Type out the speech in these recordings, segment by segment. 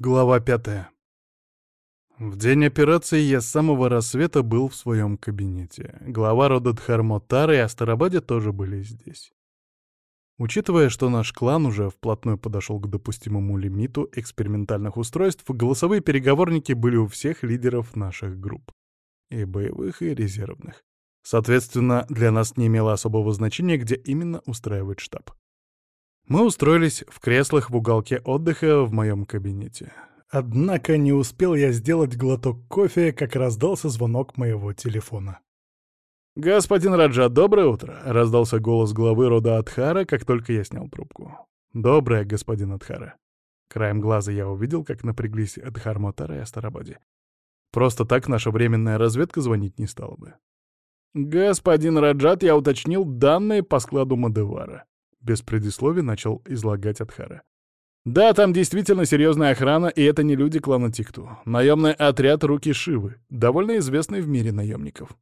Глава пятая. В день операции я с самого рассвета был в своем кабинете. Глава рода Дхармотара и Астарабаде тоже были здесь. Учитывая, что наш клан уже вплотную подошел к допустимому лимиту экспериментальных устройств, голосовые переговорники были у всех лидеров наших групп. И боевых, и резервных. Соответственно, для нас не имело особого значения, где именно устраивать штаб. Мы устроились в креслах в уголке отдыха в моем кабинете. Однако не успел я сделать глоток кофе, как раздался звонок моего телефона. «Господин Раджа, доброе утро!» — раздался голос главы рода Адхара, как только я снял трубку. «Доброе, господин Адхара». Краем глаза я увидел, как напряглись Адхармотара и Астарабаде. Просто так наша временная разведка звонить не стала бы. «Господин Раджат, я уточнил данные по складу Мадевара. Без предисловий начал излагать Адхара. Да, там действительно серьезная охрана, и это не люди клана Тикту. Наемный отряд Руки Шивы, довольно известный в мире наемников.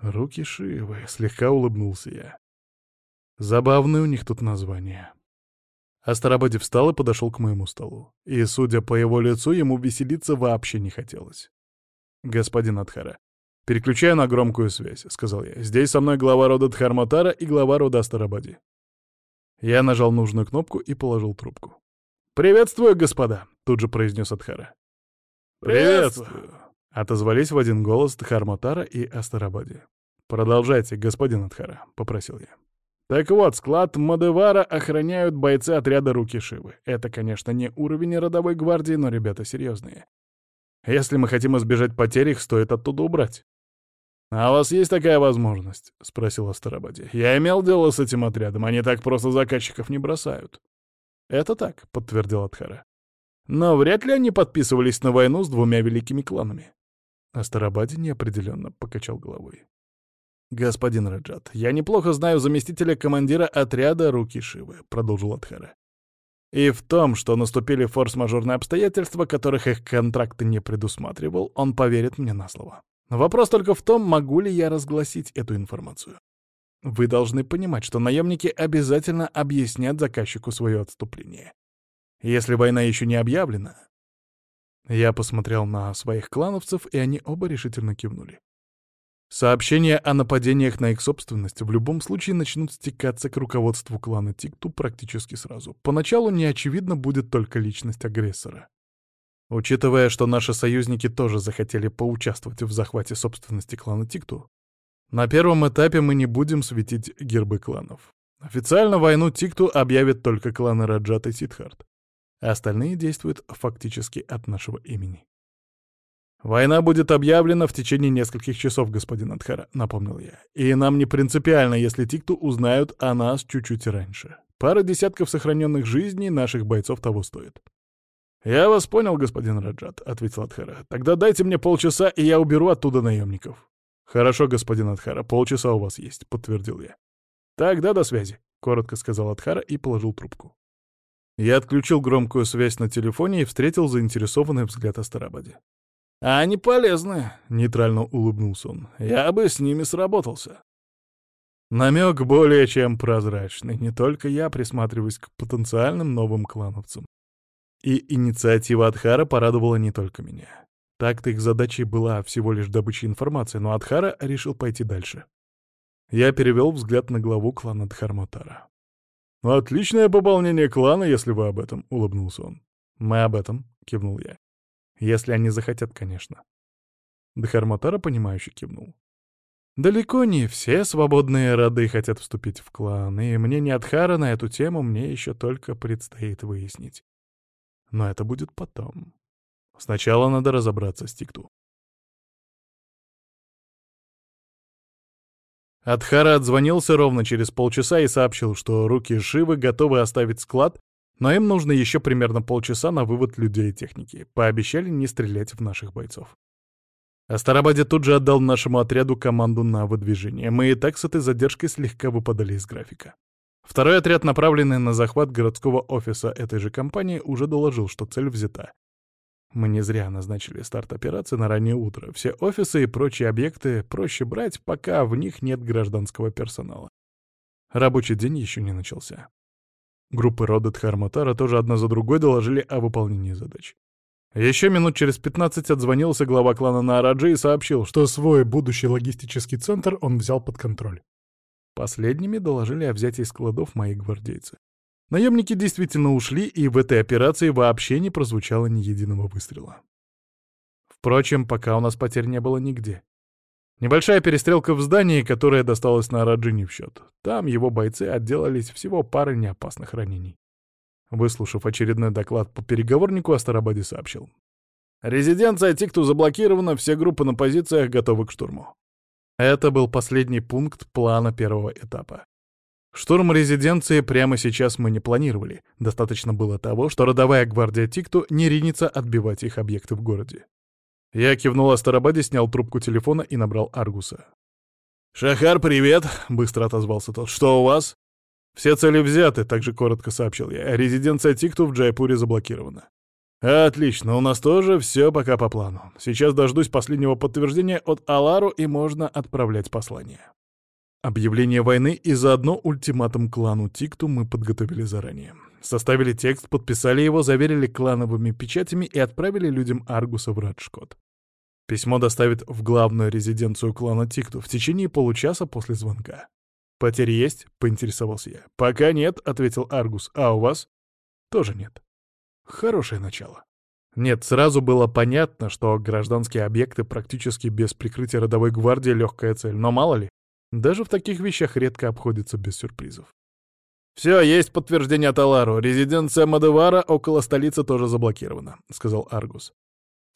Руки Шивы, слегка улыбнулся я. Забавное у них тут название. Астарабаде встал и подошел к моему столу. И, судя по его лицу, ему веселиться вообще не хотелось. «Господин Адхара, переключаю на громкую связь», — сказал я. «Здесь со мной глава рода Дхарматара и глава рода Астарабаде. Я нажал нужную кнопку и положил трубку. «Приветствую, господа!» — тут же произнес Адхара. «Приветствую!» — отозвались в один голос Дхарматара и Астарабаде. «Продолжайте, господин Адхара», — попросил я. Так вот, склад Мадевара охраняют бойцы отряда Руки Шивы. Это, конечно, не уровень родовой гвардии, но ребята серьезные. Если мы хотим избежать потерь, их стоит оттуда убрать. «А у вас есть такая возможность?» — спросил Астарабаде. «Я имел дело с этим отрядом, они так просто заказчиков не бросают». «Это так», — подтвердил Адхара. «Но вряд ли они подписывались на войну с двумя великими кланами». Астарабаде неопределенно покачал головой. «Господин Раджат, я неплохо знаю заместителя командира отряда Руки Шивы», — продолжил Адхара. «И в том, что наступили форс-мажорные обстоятельства, которых их контракт не предусматривал, он поверит мне на слово». Вопрос только в том, могу ли я разгласить эту информацию. Вы должны понимать, что наемники обязательно объяснят заказчику свое отступление. Если война еще не объявлена... Я посмотрел на своих клановцев, и они оба решительно кивнули. Сообщения о нападениях на их собственность в любом случае начнут стекаться к руководству клана Тикту практически сразу. Поначалу неочевидно будет только личность агрессора. Учитывая, что наши союзники тоже захотели поучаствовать в захвате собственности клана Тикту, на первом этапе мы не будем светить гербы кланов. Официально войну Тикту объявят только кланы Раджат и Сидхарт. А остальные действуют фактически от нашего имени. «Война будет объявлена в течение нескольких часов, господин Адхара», — напомнил я. «И нам не принципиально, если Тикту узнают о нас чуть-чуть раньше. Пара десятков сохраненных жизней наших бойцов того стоит». «Я вас понял, господин Раджат», — ответил Адхара. «Тогда дайте мне полчаса, и я уберу оттуда наемников». «Хорошо, господин Адхара, полчаса у вас есть», — подтвердил я. «Тогда до связи», — коротко сказал Адхара и положил трубку. Я отключил громкую связь на телефоне и встретил заинтересованный взгляд Астарабаде. «А они полезны», — нейтрально улыбнулся он. «Я бы с ними сработался». Намек более чем прозрачный. Не только я присматриваюсь к потенциальным новым клановцам. И инициатива Адхара порадовала не только меня. Так-то их задачей была всего лишь добыча информации, но Адхара решил пойти дальше. Я перевел взгляд на главу клана Дхарматара. «Отличное пополнение клана, если вы об этом», — улыбнулся он. «Мы об этом», — кивнул я. «Если они захотят, конечно». Дхарматара, понимающе кивнул. Далеко не все свободные роды хотят вступить в клан, и мнение Адхара на эту тему мне еще только предстоит выяснить. Но это будет потом. Сначала надо разобраться с Тикту. Адхара отзвонился ровно через полчаса и сообщил, что руки Шивы готовы оставить склад, но им нужно еще примерно полчаса на вывод людей и техники. Пообещали не стрелять в наших бойцов. Астарабаде тут же отдал нашему отряду команду на выдвижение. Мы и так с этой задержкой слегка выпадали из графика. Второй отряд, направленный на захват городского офиса этой же компании, уже доложил, что цель взята. Мы не зря назначили старт операции на раннее утро. Все офисы и прочие объекты проще брать, пока в них нет гражданского персонала. Рабочий день еще не начался. Группы рода Дхарматара тоже одна за другой доложили о выполнении задач. Еще минут через 15 отзвонился глава клана Наараджи и сообщил, что свой будущий логистический центр он взял под контроль. Последними доложили о взятии складов мои гвардейцы. Наемники действительно ушли, и в этой операции вообще не прозвучало ни единого выстрела. Впрочем, пока у нас потерь не было нигде. Небольшая перестрелка в здании, которая досталась на Раджи в счет. Там его бойцы отделались всего парой неопасных ранений. Выслушав очередной доклад по переговорнику, Астарабаде сообщил. «Резиденция Тикту заблокирована, все группы на позициях готовы к штурму». Это был последний пункт плана первого этапа. Штурм резиденции прямо сейчас мы не планировали. Достаточно было того, что родовая гвардия Тикту не ринется отбивать их объекты в городе. Я кивнул Астарабаде, снял трубку телефона и набрал Аргуса. «Шахар, привет!» — быстро отозвался тот. «Что у вас?» «Все цели взяты», — также коротко сообщил я. «Резиденция Тикту в Джайпуре заблокирована». «Отлично, у нас тоже все пока по плану. Сейчас дождусь последнего подтверждения от Алару, и можно отправлять послание». Объявление войны и заодно ультиматум клану Тикту мы подготовили заранее. Составили текст, подписали его, заверили клановыми печатями и отправили людям Аргуса в Раджкот. Письмо доставят в главную резиденцию клана Тикту в течение получаса после звонка. «Потери есть?» — поинтересовался я. «Пока нет», — ответил Аргус. «А у вас?» «Тоже нет». Хорошее начало. Нет, сразу было понятно, что гражданские объекты практически без прикрытия родовой гвардии — легкая цель. Но мало ли, даже в таких вещах редко обходится без сюрпризов. «Все, есть подтверждение от Алару. Резиденция Мадевара около столицы тоже заблокирована», — сказал Аргус.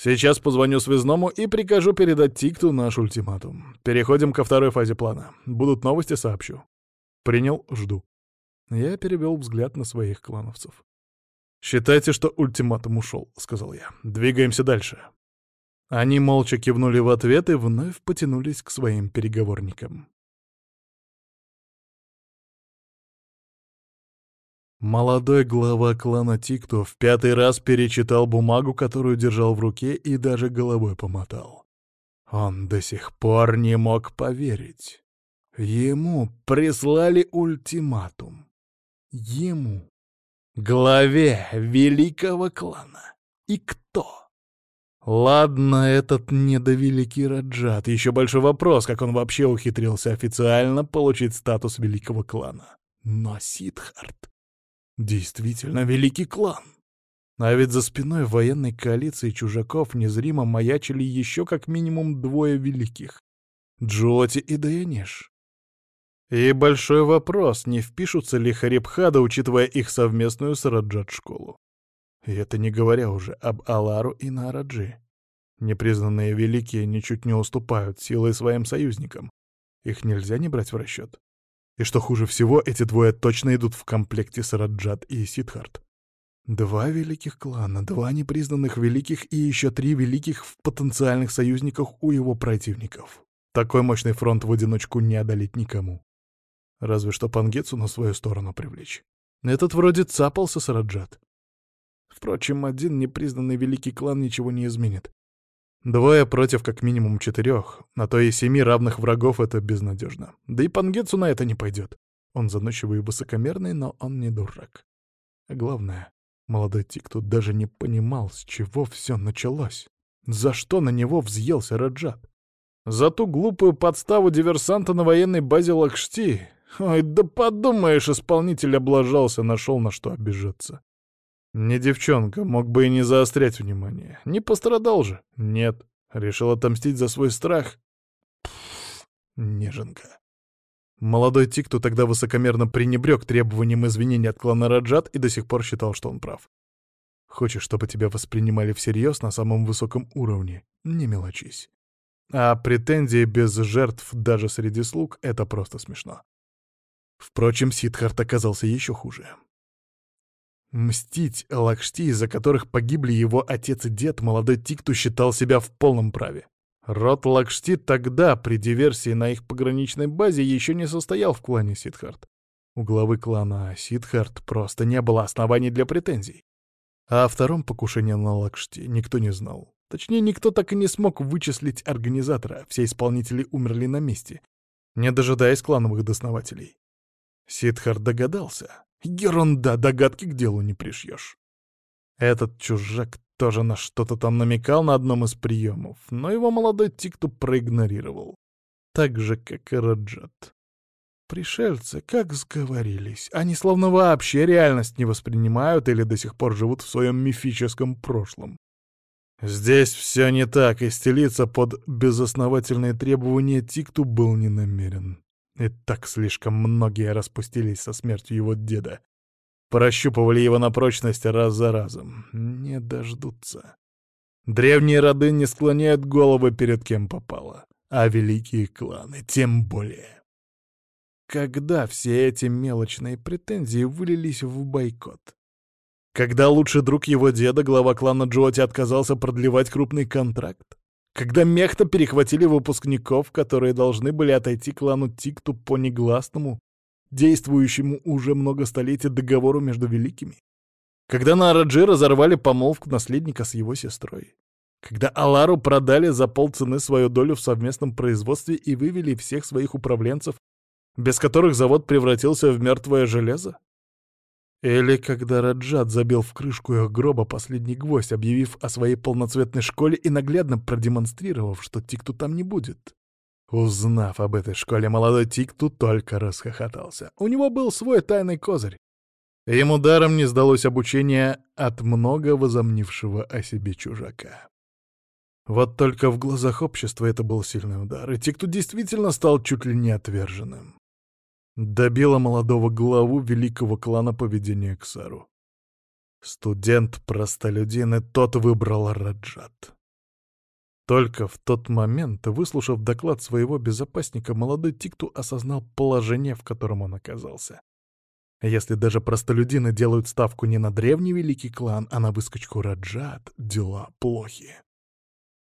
Сейчас позвоню связному и прикажу передать Тикту наш ультиматум. Переходим ко второй фазе плана. Будут новости, сообщу. Принял, жду. Я перевел взгляд на своих клановцев. «Считайте, что ультиматум ушел», — сказал я. «Двигаемся дальше». Они молча кивнули в ответ и вновь потянулись к своим переговорникам. Молодой глава клана Тикто в пятый раз перечитал бумагу, которую держал в руке, и даже головой помотал. Он до сих пор не мог поверить. Ему прислали ультиматум. Ему. Главе великого клана. И кто? Ладно, этот недовеликий Раджат. Еще большой вопрос, как он вообще ухитрился официально получить статус великого клана. Но Сидхарт... Действительно великий клан. А ведь за спиной военной коалиции чужаков незримо маячили еще как минимум двое великих — Джоти и Даянеш. И большой вопрос, не впишутся ли Харибхада, учитывая их совместную с Раджат-школу. И это не говоря уже об Алару и Нараджи. Непризнанные великие ничуть не уступают силой своим союзникам. Их нельзя не брать в расчет. И что хуже всего, эти двое точно идут в комплекте с Раджат и Сидхарт. Два великих клана, два непризнанных великих и еще три великих в потенциальных союзниках у его противников. Такой мощный фронт в одиночку не одолеть никому. Разве что Пангецу на свою сторону привлечь. Этот вроде цапался с Раджат. Впрочем, один непризнанный великий клан ничего не изменит. Двое против как минимум четырех, а то и семи равных врагов — это безнадежно. Да и Пангетсу на это не пойдет. Он заносчивый и высокомерный, но он не дурак. А главное, молодой Тик тут даже не понимал, с чего все началось. За что на него взъелся Раджат? За ту глупую подставу диверсанта на военной базе Лакшти? Ой, да подумаешь, исполнитель облажался, нашел на что обижаться. Не девчонка, мог бы и не заострять внимание. Не пострадал же? Нет. Решил отомстить за свой страх? Пфф, неженка. Молодой Тикту тогда высокомерно пренебрег требованием извинений от клана Раджат и до сих пор считал, что он прав. Хочешь, чтобы тебя воспринимали всерьез на самом высоком уровне? Не мелочись. А претензии без жертв даже среди слуг — это просто смешно. Впрочем, Сидхарт оказался еще хуже. Мстить Лакшти, из-за которых погибли его отец и дед, молодой Тикту считал себя в полном праве. Род Лакшти тогда, при диверсии на их пограничной базе, еще не состоял в клане Сидхарт. У главы клана Сидхарт просто не было оснований для претензий. А о втором покушении на Лакшти никто не знал. Точнее, никто так и не смог вычислить организатора, все исполнители умерли на месте, не дожидаясь клановых доснователей. Сидхарт догадался, Ерунда, догадки к делу не пришьешь. Этот чужак тоже на что-то там намекал на одном из приемов, но его молодой Тикту проигнорировал. Так же, как и Раджат. Пришельцы как сговорились. Они словно вообще реальность не воспринимают или до сих пор живут в своем мифическом прошлом. Здесь все не так, и стелиться под безосновательные требования Тикту был не намерен. И так слишком многие распустились со смертью его деда. Прощупывали его на прочность раз за разом. Не дождутся. Древние роды не склоняют головы перед кем попало, а великие кланы тем более. Когда все эти мелочные претензии вылились в бойкот? Когда лучший друг его деда, глава клана Джоти, отказался продлевать крупный контракт? Когда мехта перехватили выпускников, которые должны были отойти клану Тикту по негласному, действующему уже много столетий договору между великими? Когда на Араджи разорвали помолвку наследника с его сестрой? Когда Алару продали за полцены свою долю в совместном производстве и вывели всех своих управленцев, без которых завод превратился в мертвое железо? Или когда Раджат забил в крышку их гроба последний гвоздь, объявив о своей полноцветной школе и наглядно продемонстрировав, что Тикту там не будет. Узнав об этой школе, молодой Тикту только расхохотался. У него был свой тайный козырь. Ему даром не сдалось обучение от много возомнившего о себе чужака. Вот только в глазах общества это был сильный удар, и Тикту действительно стал чуть ли не отверженным. Добила молодого главу великого клана поведения Ксару. Студент-простолюдин, и тот выбрал Раджат. Только в тот момент, выслушав доклад своего безопасника, молодой Тикту осознал положение, в котором он оказался. Если даже простолюдины делают ставку не на древний великий клан, а на выскочку Раджат, дела плохи.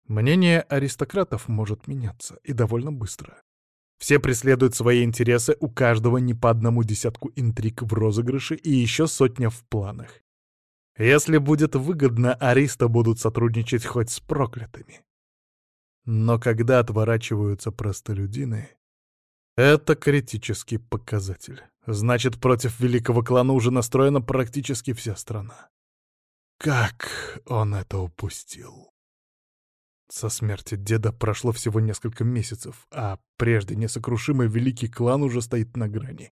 Мнение аристократов может меняться, и довольно быстро. Все преследуют свои интересы, у каждого не по одному десятку интриг в розыгрыше и еще сотня в планах. Если будет выгодно, ариста будут сотрудничать хоть с проклятыми. Но когда отворачиваются простолюдины, это критический показатель. Значит, против великого клана уже настроена практически вся страна. Как он это упустил? Со смерти деда прошло всего несколько месяцев, а прежде несокрушимый великий клан уже стоит на грани.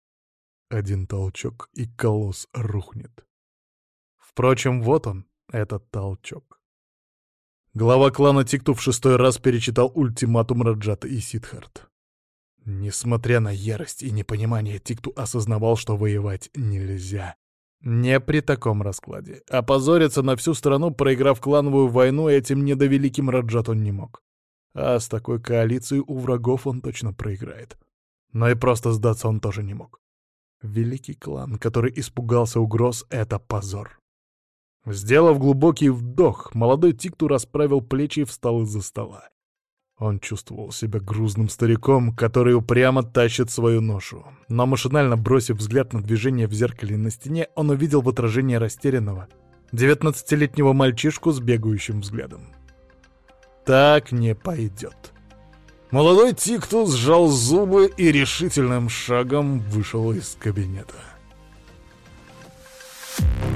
Один толчок, и колосс рухнет. Впрочем, вот он, этот толчок. Глава клана Тикту в шестой раз перечитал ультиматум Раджата и Сидхарт. Несмотря на ярость и непонимание, Тикту осознавал, что воевать нельзя. Не при таком раскладе. Опозориться на всю страну, проиграв клановую войну, этим недовеликим Раджат он не мог. А с такой коалицией у врагов он точно проиграет. Но и просто сдаться он тоже не мог. Великий клан, который испугался угроз, — это позор. Сделав глубокий вдох, молодой Тикту расправил плечи и встал из-за стола. Он чувствовал себя грузным стариком, который упрямо тащит свою ношу. Но машинально бросив взгляд на движение в зеркале на стене, он увидел в отражении растерянного, 19-летнего мальчишку с бегающим взглядом. Так не пойдет. Молодой Тикту сжал зубы и решительным шагом вышел из кабинета. Thank you.